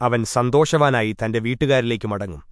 അവൻ സന്തോഷവാനായി തന്റെ വീട്ടുകാരിലേക്ക് മടങ്ങും.